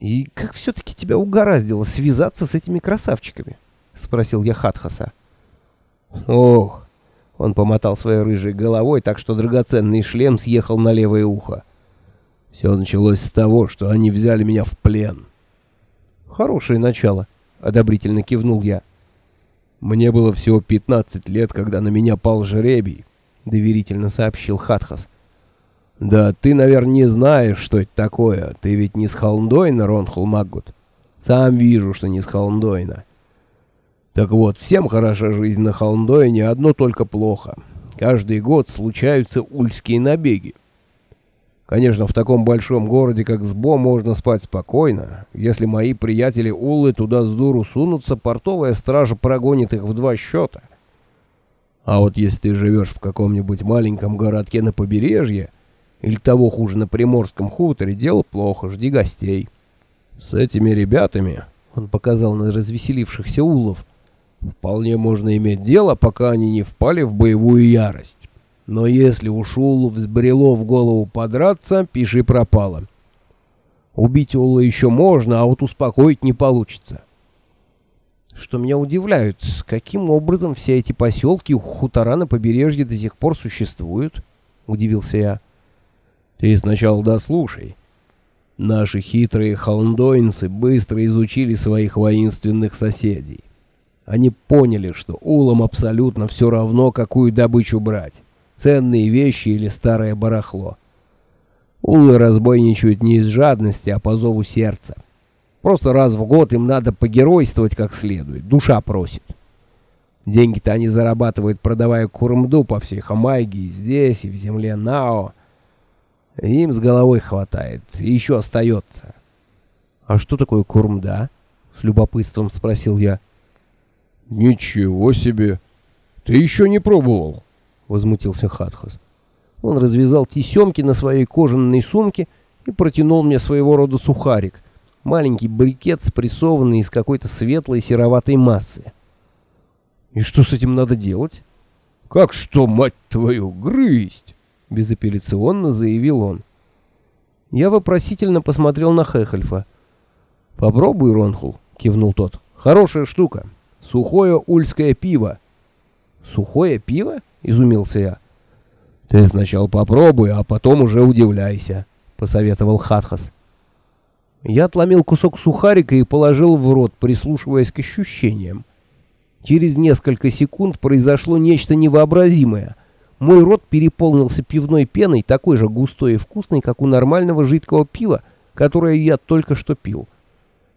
«И как все-таки тебя угораздило связаться с этими красавчиками?» — спросил я Хатхаса. «Ох!» — он помотал своей рыжей головой, так что драгоценный шлем съехал на левое ухо. «Все началось с того, что они взяли меня в плен». «Хорошее начало», — одобрительно кивнул я. «Мне было всего 15 лет, когда на меня пал жребий», — доверительно сообщил Хатхас. «Да ты, наверное, не знаешь, что это такое. Ты ведь не с Холмдойна, Ронхул Маггут. Сам вижу, что не с Холмдойна. Так вот, всем хороша жизнь на Холмдойне, одно только плохо. Каждый год случаются ульские набеги. Конечно, в таком большом городе, как Сбо, можно спать спокойно. Если мои приятели Уллы туда с дуру сунутся, портовая стража прогонит их в два счета. А вот если ты живешь в каком-нибудь маленьком городке на побережье, или того хуже, на Приморском хуторе, дело плохо, жди гостей. С этими ребятами, он показал на развеселившихся улов, вполне можно иметь дело, пока они не впали в боевую ярость. Но если у Шулу взбрело в голову подраться, пиши пропало. Убить Улла еще можно, а вот успокоить не получится. Что меня удивляет, каким образом все эти поселки хутора на побережье до сих пор существуют? Удивился я. Ты сначала дослушай. Наши хитрые холндоинцы быстро изучили своих воинственных соседей. Они поняли, что улам абсолютно все равно, какую добычу брать. Ценные вещи или старое барахло. Улы разбойничают не из жадности, а по зову сердца. Просто раз в год им надо погеройствовать как следует. Душа просит. Деньги-то они зарабатывают, продавая курмду по всей Хамайге здесь, и в земле Нао. Им с головой хватает, и еще остается. А что такое курмда? С любопытством спросил я. Ничего себе! Ты еще не пробовал? Возмутился Хатхас. Он развязал тесемки на своей кожаной сумке и протянул мне своего рода сухарик. Маленький брикет, спрессованный из какой-то светлой сероватой массы. И что с этим надо делать? Как что, мать твою, грызть? — безапелляционно заявил он. Я вопросительно посмотрел на Хехельфа. «Попробуй, Ронхул», — кивнул тот. «Хорошая штука. Сухое ульское пиво». «Сухое пиво?» — изумился я. «Ты сначала попробуй, а потом уже удивляйся», — посоветовал Хатхас. Я отломил кусок сухарика и положил в рот, прислушиваясь к ощущениям. Через несколько секунд произошло нечто невообразимое. Мой рот переполнился пивной пеной, такой же густой и вкусной, как у нормального жидкого пива, которое я только что пил.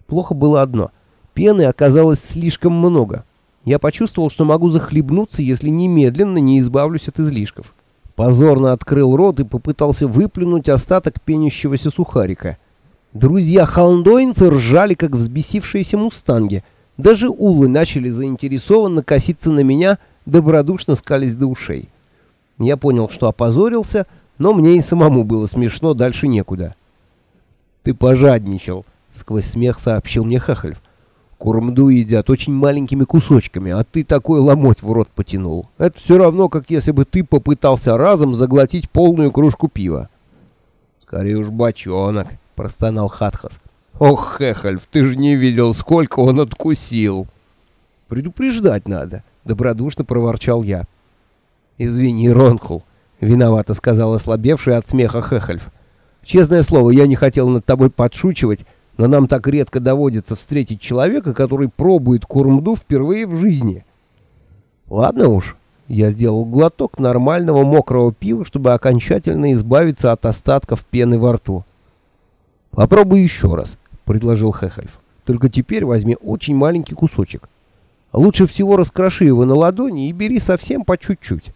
Плохо было одно. Пены оказалось слишком много. Я почувствовал, что могу захлебнуться, если немедленно не избавлюсь от излишков. Позорно открыл рот и попытался выплюнуть остаток пенящегося сухарика. Друзья холндоинцы ржали, как взбесившиеся мустанги. Даже улы начали заинтересованно коситься на меня, добродушно скались до ушей. Я понял, что опозорился, но мне и самому было смешно, дальше некуда. «Ты пожадничал», — сквозь смех сообщил мне Хахальф. «Курмду едят очень маленькими кусочками, а ты такой ломоть в рот потянул. Это все равно, как если бы ты попытался разом заглотить полную кружку пива». «Скорее уж бочонок», — простонал Хатхас. «Ох, Хехальф, ты же не видел, сколько он откусил!» «Предупреждать надо», — добродушно проворчал я. «Извини, Ронхул», — виновато сказал ослабевший от смеха Хехельф. «Честное слово, я не хотел над тобой подшучивать, но нам так редко доводится встретить человека, который пробует курмду впервые в жизни». «Ладно уж». Я сделал глоток нормального мокрого пива, чтобы окончательно избавиться от остатков пены во рту. «Попробуй еще раз», — предложил Хехельф. «Только теперь возьми очень маленький кусочек. Лучше всего раскроши его на ладони и бери совсем по чуть-чуть».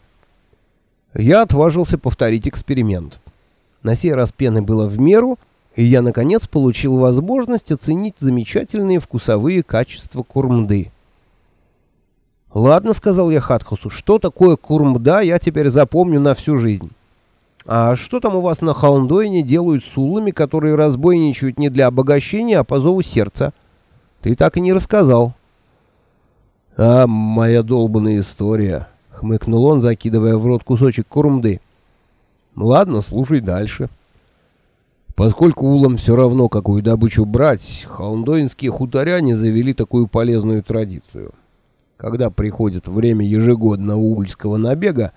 Я отважился повторить эксперимент. На сей раз пены было в меру, и я, наконец, получил возможность оценить замечательные вкусовые качества курмды. «Ладно», — сказал я Хатхусу, — «что такое курмда, я теперь запомню на всю жизнь». «А что там у вас на Холндойне делают с улами, которые разбойничают не для обогащения, а по зову сердца?» «Ты так и не рассказал». «А, моя долбанная история», — хмыкнул он, закидывая в рот кусочек курмды. «Ладно, слушай дальше». Поскольку улам все равно, какую добычу брать, холмдоинские хуторяне завели такую полезную традицию. Когда приходит время ежегодного ульского набега,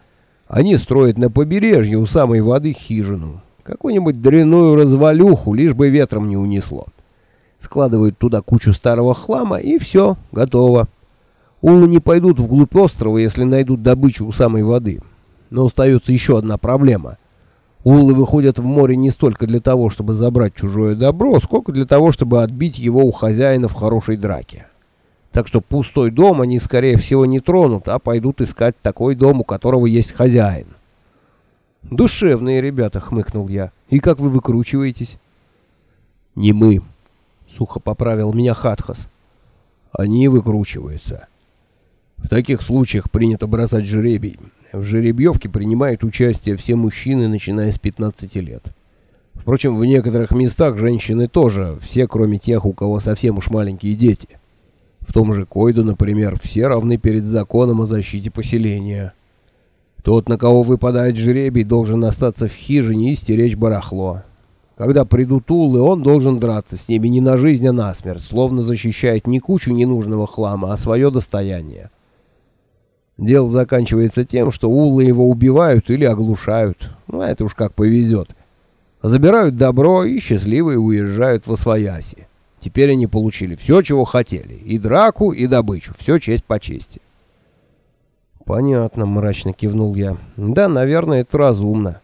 они строят на побережье у самой воды хижину. Какую-нибудь дрянную развалюху, лишь бы ветром не унесло. Складывают туда кучу старого хлама, и все, готово. Улы не пойдут вглубь острова, если найдут добычу у самой воды. Но остается еще одна проблема — Уллы выходят в море не столько для того, чтобы забрать чужое добро, сколько для того, чтобы отбить его у хозяина в хорошей драке. Так что пустой дом они, скорее всего, не тронут, а пойдут искать такой дом, у которого есть хозяин. «Душевные ребята», — хмыкнул я. «И как вы выкручиваетесь?» «Не мы», — сухо поправил меня Хатхас. «Они выкручиваются. В таких случаях принято бросать жребий». В жеребьевке принимают участие все мужчины, начиная с 15 лет. Впрочем, в некоторых местах женщины тоже, все кроме тех, у кого совсем уж маленькие дети. В том же Койду, например, все равны перед законом о защите поселения. Тот, на кого выпадает жребий, должен остаться в хижине и стеречь барахло. Когда придут улы, он должен драться с ними не на жизнь, а на смерть, словно защищает не кучу ненужного хлама, а свое достояние. Дело заканчивается тем, что улы его убивают или оглушают. Ну, это уж как повезет. Забирают добро и счастливые уезжают во свояси. Теперь они получили все, чего хотели. И драку, и добычу. Все честь по чести. «Понятно», — мрачно кивнул я. «Да, наверное, это разумно».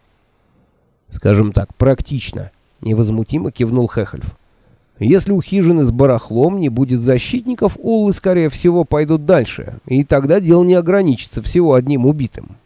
«Скажем так, практично», — невозмутимо кивнул Хехельф. Если у хижины с барахлом не будет защитников, уллы, скорее всего, пойдут дальше, и тогда дело не ограничится всего одним убитым.